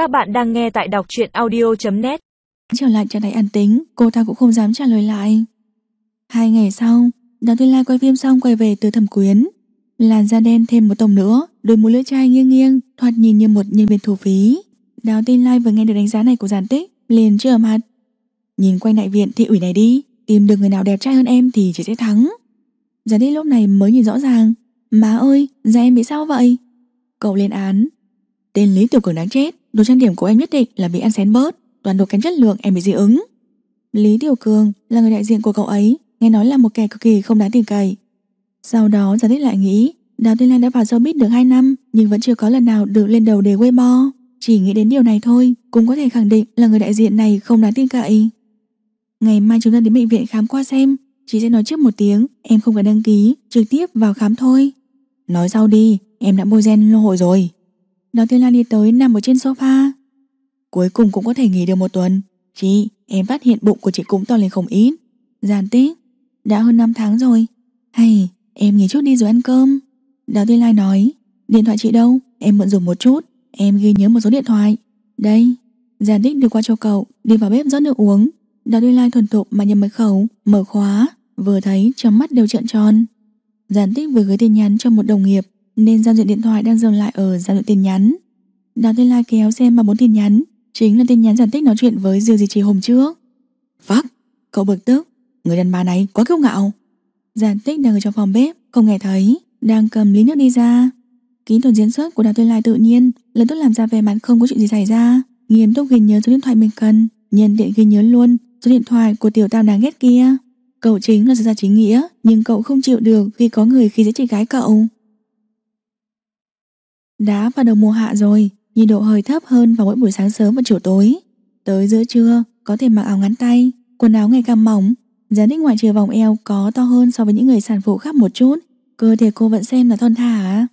Các bạn đang nghe tại đọc truyện audio.net Trở lại trạng thái an tính Cô ta cũng không dám trả lời lại. Hai ngày sau Đào Tuyên Lai quay phim xong quay về từ thẩm quyến. Làn da đen thêm một tông nữa Đôi môi lưỡi chai nghiêng nghiêng Thoạt nhìn như một nhân viên thủ phí. Đào Tuyên Lai vừa nghe được đánh giá này của giản tích Liền chưa mặt. Nhìn quanh đại viện thị ủy này đi Tìm được người nào đẹp trai hơn em thì chị sẽ thắng. Giản tích lúc này mới nhìn rõ ràng. Má ơi, da em bị sao vậy? Cậu lên án. Tên Lý Tiểu Cường đáng chết. Đồ trang điểm của em nhất định là bị ăn xén bớt. Toàn đồ kém chất lượng, em bị dị ứng. Lý Tiểu Cường là người đại diện của cậu ấy, Nghe nói là một kẻ cực kỳ không đáng tin cậy. Sau đó giải thích lại nghĩ, Đào Tiên Lan đã vào showbiz được 2 năm, Nhưng vẫn chưa có lần nào được lên đầu đề Weibo. Chỉ nghĩ đến điều này thôi, Cũng có thể khẳng định là người đại diện này không đáng tin cậy. Ngày mai chúng ta đến bệnh viện khám qua xem, Chị sẽ nói trước một tiếng, Em không cần đăng ký, Trực tiếp vào khám thôi. Nói sau đi, Em đã bôi gen lô hội rồi. Đào Thiên Lan đi tới nằm ở trên sofa. Cuối cùng cũng có thể nghỉ được một tuần. Chị, em phát hiện bụng của chị cũng to lên không ít. Giàn tích Đã hơn 5 tháng rồi. Hay, em nghỉ chút đi rồi ăn cơm. Đào Thiên Lai nói Điện thoại chị đâu, em mượn dùng một chút. Em ghi nhớ một số điện thoại. Đây, Giàn tích đưa qua cho cậu Đi vào bếp rót nước uống. Đào Thiên Lai thuần thục mà nhầm mật khẩu Mở khóa, vừa thấy trong mắt đều trợn tròn. Giàn tích vừa gửi tin nhắn cho một đồng nghiệp. Nên giao diện điện thoại đang dừng lại ở giao diện tin nhắn. Đào Tiên Lai kéo xem mà bốn tin nhắn Chính là tin nhắn giản tích nói chuyện với Diêu Di Trì hôm trước. Phắc, cậu bực tức. Người đàn bà này quá kiêu ngạo. Giản tích đang ở trong phòng bếp Không nghe thấy, đang cầm ly nước đi ra. Kỹ thuật diễn xuất của Đào Tuyên Lai tự nhiên Lần tốt làm ra vẻ mặt không có chuyện gì xảy ra. Nghiêm túc ghi nhớ số điện thoại mình cần Nhân tiện ghi nhớ luôn số điện thoại của tiểu tam đáng ghét kia. Cậu chính là sự ra chính nghĩa Nhưng cậu không chịu được khi có người khi dễ chị gái cậu đã vào đầu mùa hạ rồi nhiệt độ hơi thấp hơn vào mỗi buổi sáng sớm và chiều tối. Tới giữa trưa, có thể mặc áo ngắn tay, quần áo ngày càng mỏng, giá đích ngoại trừ vòng eo có to hơn so với những người sản phụ khác một chút, cơ thể cô vẫn xem là thon thả.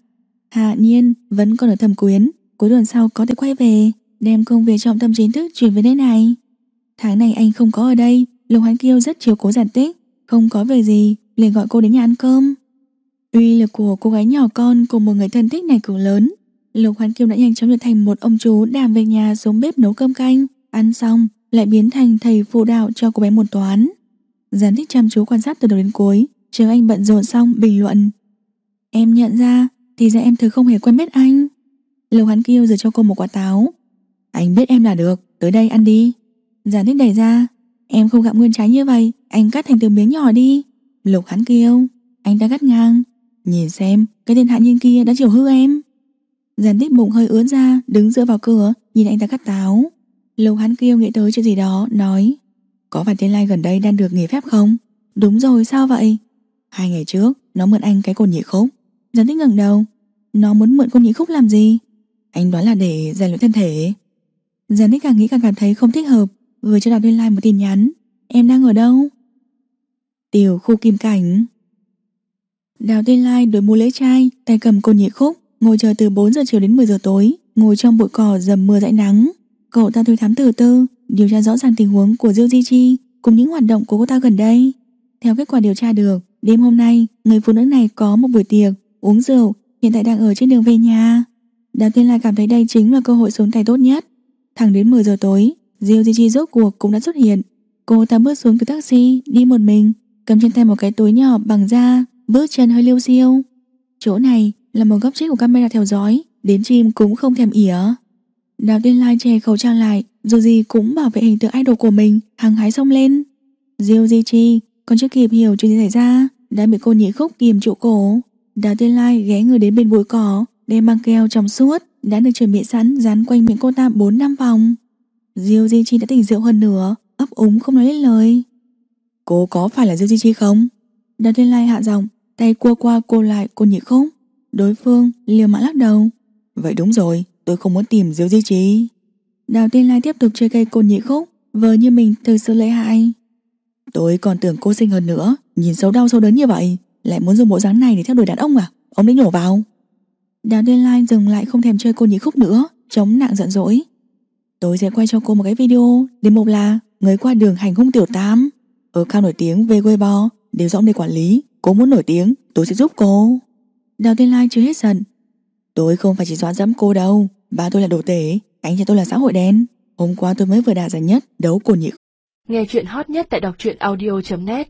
Hạ nhiên vẫn còn ở thẩm quyến, cuối tuần sau có thể quay về, đem công việc trọng tâm chính thức chuyển về nơi này. Tháng này anh không có ở đây, Lục Hoán Kiêu rất chiều cố giản tích, không có về gì, liền gọi cô đến nhà ăn cơm. Uy lực của cô gái nhỏ con cùng một người thân thích này cực lớn, Lục Hoán Kiêu đã nhanh chóng trở thành một ông chú đảm về nhà xuống bếp nấu cơm canh, ăn xong lại biến thành thầy phụ đạo cho cô bé môn toán. Gián thích chăm chú quan sát từ đầu đến cuối, chờ anh bận rộn xong bình luận. Em nhận ra, thì ra em thực không hề quen biết anh. Lục Hoán Kiêu giờ cho cô một quả táo. Anh biết em là được, tới đây ăn đi. Giản thích đẩy ra, em không gặm nguyên trái như vậy, anh cắt thành từng miếng nhỏ đi. Lục Hoán Kiêu, anh ta cắt ngang. Nhìn xem, cái tên hạ nhiên kia đã chiều hư em. Giàn tích bụng hơi ướn ra Đứng dựa vào cửa Nhìn anh ta cắt táo. Lục hắn kêu nghĩ tới chuyện gì đó Nói Có phải tên Lai gần đây đang được nghỉ phép không? Đúng rồi sao vậy? Hai ngày trước Nó mượn anh cái cồn nhị khúc. Giàn tích ngẩng đầu Nó muốn mượn cồn nhị khúc làm gì? Anh đoán là để rèn luyện thân thể. Giàn tích càng nghĩ càng cảm thấy không thích hợp Gửi cho đọc tên Lai một tin nhắn Em đang ở đâu? Tiểu khu kim cảnh. Đào Thiên Lai đối mũ lễ trai, Tay cầm côn nhị khúc, Ngồi chờ từ 4 giờ chiều đến 10 giờ tối, Ngồi trong bụi cỏ dầm mưa dãi nắng. Cậu ta thuê thám tử tư, Điều tra rõ ràng tình huống của Diêu Di Chi Cùng những hoạt động của cô ta gần đây. Theo kết quả điều tra được, Đêm hôm nay, người phụ nữ này có một buổi tiệc, Uống rượu, Hiện tại đang ở trên đường về nhà. Đào Thiên Lai cảm thấy đây chính là cơ hội xuống tay tốt nhất. Thẳng đến 10 giờ tối, Diêu Di Chi rốt cuộc cũng đã xuất hiện. Cô ta bước xuống từ taxi, Đi một mình, Cầm trên tay một cái túi nhỏ bằng da Bước chân hơi liêu xiêu Chỗ này là một góc chết của camera theo dõi, Đến chim cũng không thèm ỉa. Đào tiên lai che khẩu trang lại, Dù gì cũng bảo vệ hình tượng idol của mình, Hăng hái xông lên. Diêu Di Chi, còn chưa kịp hiểu chuyện gì xảy ra, Đã bị cô nhị khúc kìm trụ cổ. Đào tiên lai ghé người đến bên bụi cỏ, Đem băng keo trong suốt, Đã được chuẩn bị sẵn, dán quanh miệng cô ta 4 năm vòng. Diêu Di Chi đã tỉnh rượu hơn nữa ấp úng không nói lên lời. Cô có phải là Diêu Di Chi không? Đào tiên lai hạ giọng Tay cua qua cô lại, cô nhỉ khúc. Đối phương liều mạng lắc đầu. Vậy đúng rồi, tôi không muốn tìm Diêu Di Trí Đào Tiên Lai tiếp tục chơi cây côn nhị khúc, Vờ như mình thực sự lợi hại. Tôi còn tưởng cô xinh hơn nữa, Nhìn xấu đau sâu đớn như vậy, Lại muốn dùng bộ dáng này để theo đuổi đàn ông à? Ông đấy nhổ vào. Đào Tiên Lai dừng lại không thèm chơi côn nhị khúc nữa, Chống nặng giận dỗi. Tôi sẽ quay cho cô một cái video Đến một là người qua đường hành hung tiểu tam. Ở cao nổi tiếng về quê bò Đều do ông đây quản lý. Cô muốn nổi tiếng, tôi sẽ giúp cô. Đào thiên Lai chưa hết giận. Tôi không phải chỉ dọa dẫm cô đâu. Ba tôi là đồ tể, Anh cho tôi là xã hội đen. Hôm qua tôi mới vừa đạt giải nhất, đấu cồn nhị Nghe chuyện hot nhất tại đọc truyện audio.net